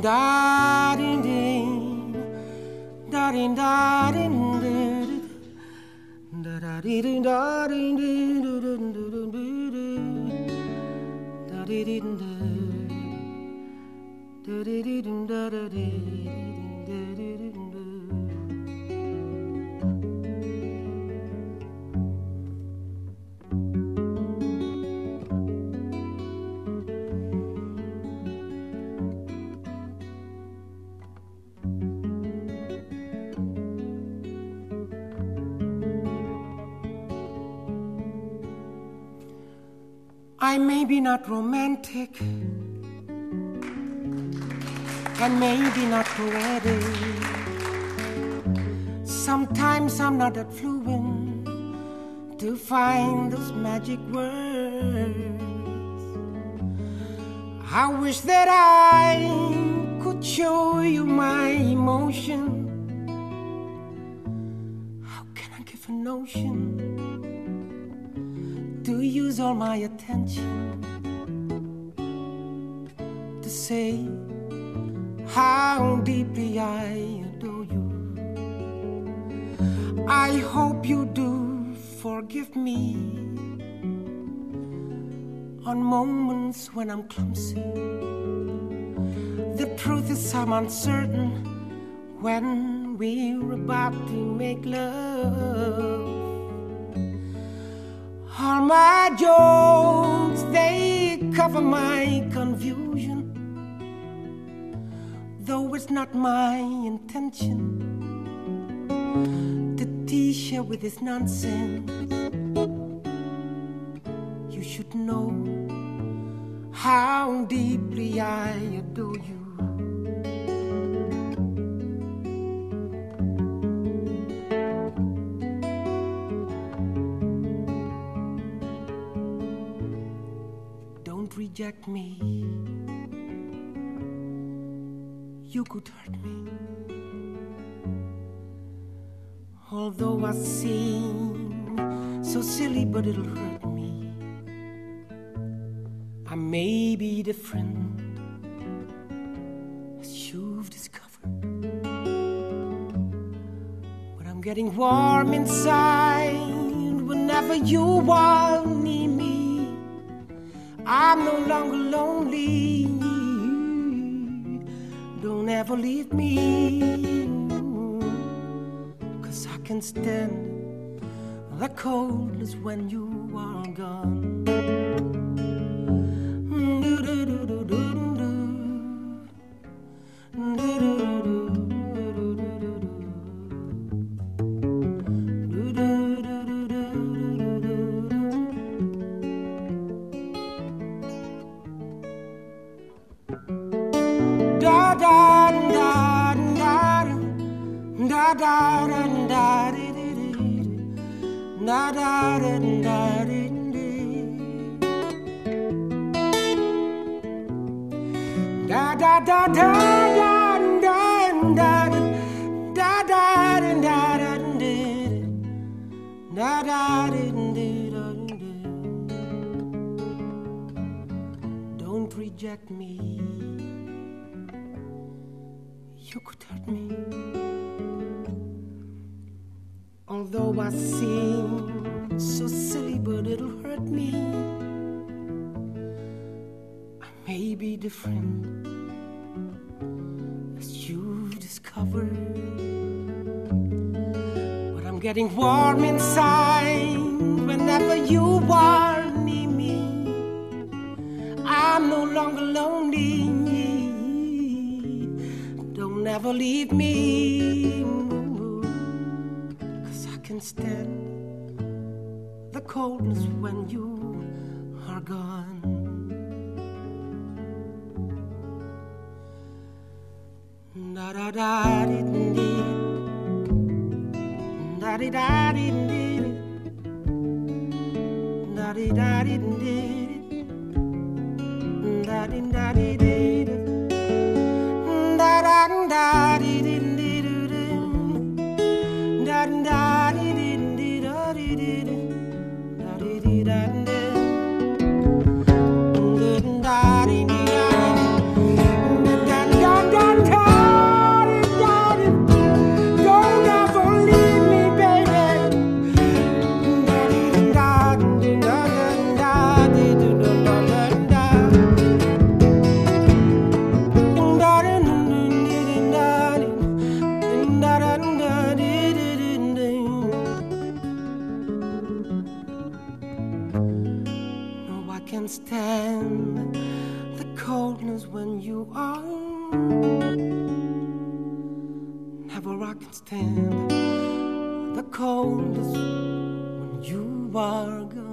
da din din. Da din da din. Din da da din da din. Din do do do do do da din din da. Da din da da din da din. I may be not romantic and maybe not poetic. Sometimes I'm not that fluent to find those magic words. I wish that I could show you my emotion. How can I give a notion? All my attention to say how deeply I adore you. I hope you do forgive me on moments when I'm clumsy. The truth is, I'm uncertain when we're about to make love. My jokes, they cover my confusion. Though it's not my intention to tease you with this nonsense. You should know how deeply I adore you. Reject me. You could hurt me. Although I seem so silly, but it'll hurt me. I may be different, as you've discovered. But I'm getting warm inside whenever you near me. I'm no longer lonely. Don't ever leave me. Cause I can stand the coldness when you are gone. Da da da da da da da da da da da da da da Don't reject me. You could hurt me. Although I seem so silly, but it'll hurt me. I may be different, as you've discovered. But I'm getting warm inside whenever you are near me. I'm no longer lonely. Don't ever leave me can stand the coldness when you are gone. Da da da da da da da da da can stand the coldness when you are. Never I can stand the coldness when you are gone.